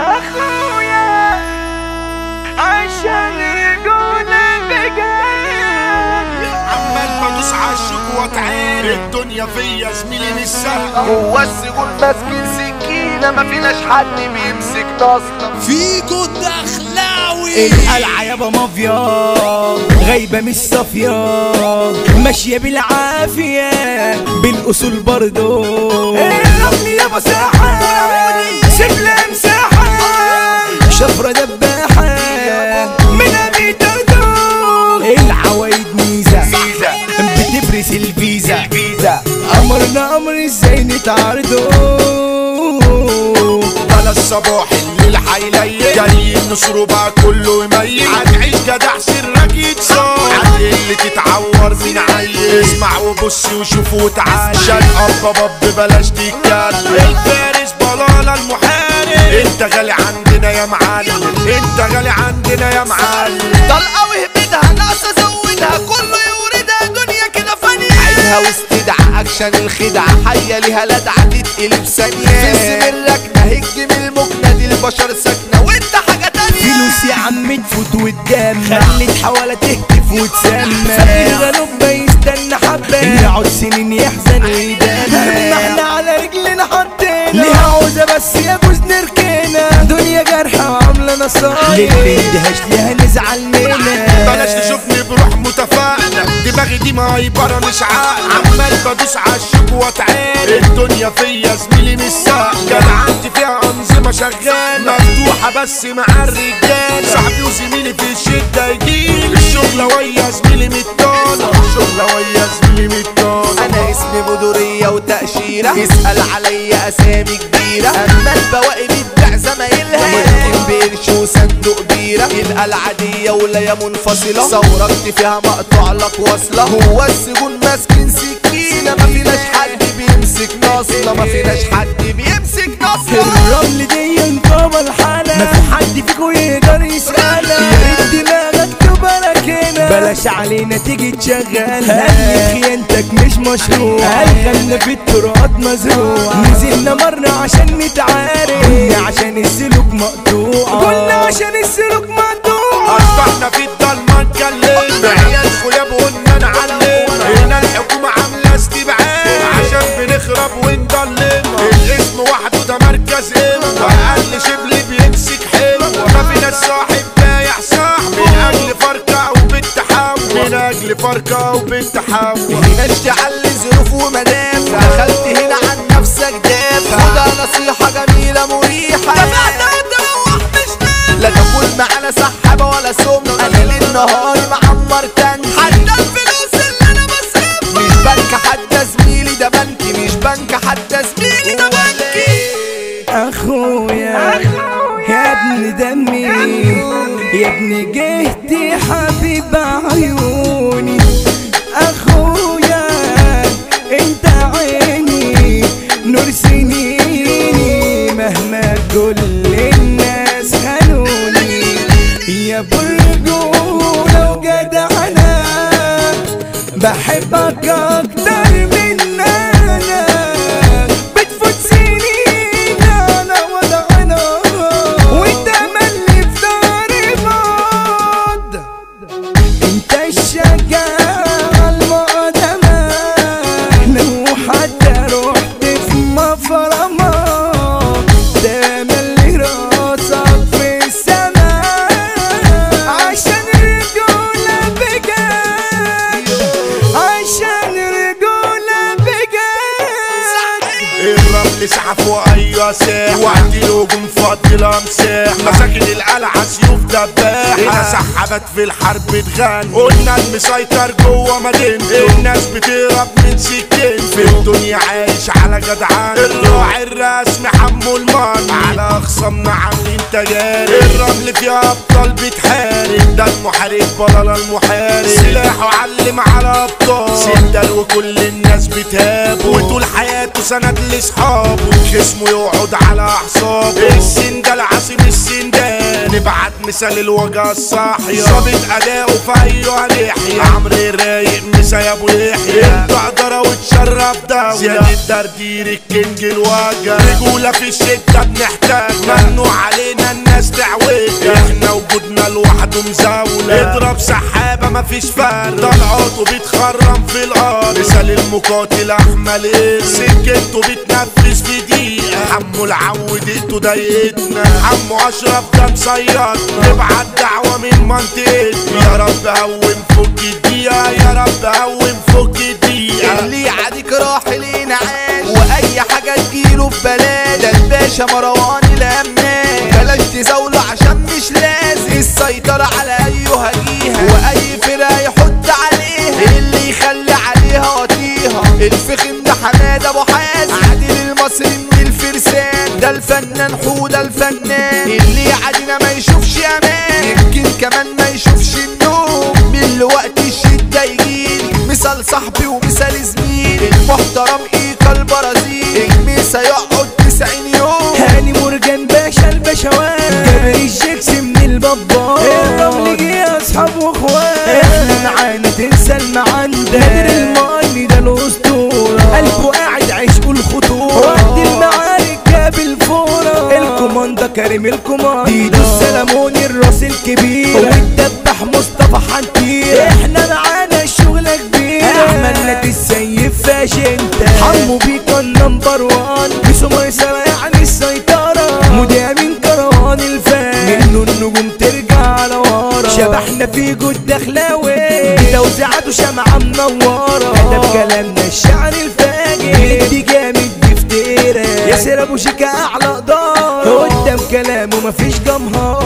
أخويا عشان رجولة بجد عمال بدوس عالشوك واتعين الدنيا فيا زميلي مش سهل هو السجون ماسكين سكينة ما فيناش حد بيمسك نصنا فيكو الدخلاوي. القلعة يابا مافيا غايبة مش صافية. ماشية بالعافية بالأصول برضو. الرمل يابا ساحة شفرة دباحة. من أبي دردو العوايد ميزة. بتبرز الفيزا أمرنا أمر إزاي نتعرضو على الصباح الليل حيليل جاي بقى كله يميل هتعيش جدع سرك يتصاب. عن اللي تتعور من عيل. اسمع وبص وشوف وتعال شاد اب باب بلاش تتكلم الفارس بلالا المحارب. انت غالي عندنا يا معلم انت غالي عندنا يا معلم طلقة وهبدها ناقص ازودها كله يوردها دنيا كده فانية عينها واستدعى أكشن الخدعة حية ليها لدعة تتقلب ثانية في سمرك نهج من المكنة دي البشر ساكنة. وانت حاجة تانية. فلوس يا عم تفوت وتدم خلت حوالة تهتف وتسمى فقير غلوب يستنى حبة. يقعد سنين يحزن ويدمع ما إحنا على رجلنا حطينا. ليها عوزة بس دنيا جارحة وعاملة نصايح للي اندهاش ليها نزعل منها؟ بلاش تشوفني بروح متفائلة دماغي دي مهيبرة مش عاقلة. عمال بدوس عالشوك واتعارك الدنيا فيا زميلي مش سهلة. كان عندي فيها أنظمة شغالة. مفتوحة بس مع الرجالة صاحبي وزميلي في الشدة يجيلي. الشغلة ويا زميلي متطالة الشغلة ويا زميلي متطالة أنا اسمي بدورية وتأشيرة. اسأل عليا أسامي كبيرة. أما البواقي بتبيع زمايلها. ممكن بقرش وصندوق بيرة. يبقى العادية ولا منفصلة. ثورت فيها مقطوع لك واصلة هو السجون ماسكين سكينة. ما فيناش حد بيمسك نصلة. ما فيناش حد بيمسك نصلة. الرمل دي انطبى الحالة. ما في حد فيكو يقدر يسألها. بلاش علينا تيجي تشغلها خيانتك مش مشروع. خلنا في التراب مزروع؟ نزلنا مرة عشان نتعارك عشان السلوك مقطوع. قلنا عشان السلوك مقطوع. أصبحنا في فرقة وبالتحول هنا اشتعل ظروف ومدافع دخلت هنا عن نفسك دافع. خدها نصيحة جميلة مريحة. لا تاكل معانا سحابة ولا سم أنا ليل نهاري معمر تاني. حتى الفلوس اللي أنا بصرفها. مش بنك حتى زميلي ده بنكي. مش بنك حتى زميلي ده بنكي. أخويا يا ابن دمي. يا ابن جهتي حبيب عيوني. أخويا أنت عيني نور سنيني. مهما كل الناس خانوني يا ابو الرجولة وجدعنا بحبك أكتر من الشجاعة المقدمة لو حتى رحت في مفرمة. ملي راسك في السماء. عشان رجولة بجد عشان رجولة بجد الرمل سحف وايوه ساح وقت الهجوم فضي الامساح مساكن القلعة سيوف دباح. هنا سحبت في الحرب تغني قلنا المسيطر جوه مدينته الناس بتهرب من سكين في الدنيا عايش على جدعان. الراعي الرسمي حمو المان على اخصامنا عاملين تجارب الرمل فيها أبطال بتحارب. ده المحارب بلالا المحارب. سلاحه علم على أبطال. سندل وكل الناس بتهاب وطول حياته سند لأصحابه. جسمه يقعد على اعصابه السن ده العاصم السندان نبعت مثال الوجع الصاحية. ظابط اداؤه في أيوه لحية. عمرو الرايق مسا يا أبو يحيى. أقدر وتشرف دولة. زياد الدردير الكينج الوجع. رجولة في الشدة بنحتاج. ممنوع علينا الناس تعوج إحنا وجودنا لوحده مزاولة. اضرب سحابة مفيش فرق. طلعاته بيتخرم في الأرض. مثال المقاتل احمل إيه. سكته بتنفذ في دقيقة. حمو العود ايده ضايقتنا حمو أشرف ده مصيرنا نبعت دعوة من منطقتنا يا رب هون فك الدقيقة يا رب هون فك الدقيقة اللي يعاديك راح لينا عاش وأي حاجة تجيله ببلاش ده الباشا مروان الامنان بلاش تزاوله عشان مش لازم. السيطرة على أيها جيها. وأي الفنان حوده الفنان. اللي يعادينا ما يشوفش أمان يمكن كمان ما يشوفش النوم. من وقت الشدة يجيلي مثال صاحبي كريم الكوماندا ديدو السلموني الراس الكبير. والدبح مصطفى حنتير. إحنا معانا الشغلة كبيرة أحمد السيف فاشنتا حمو بيكا النمبر وان. بيسو ميسرة يعني السيطرة. مودي امين كروان الفان. منه النجوم ترجع على ورا. شبحنا في جود دخلاوي توزيعاته شمعة منورة. ده بكلامنا الشعر الفاجر. جامد بفتيرة. ياسر أبو شيكا أعلى قدار قدام كلامه مفيش جمهور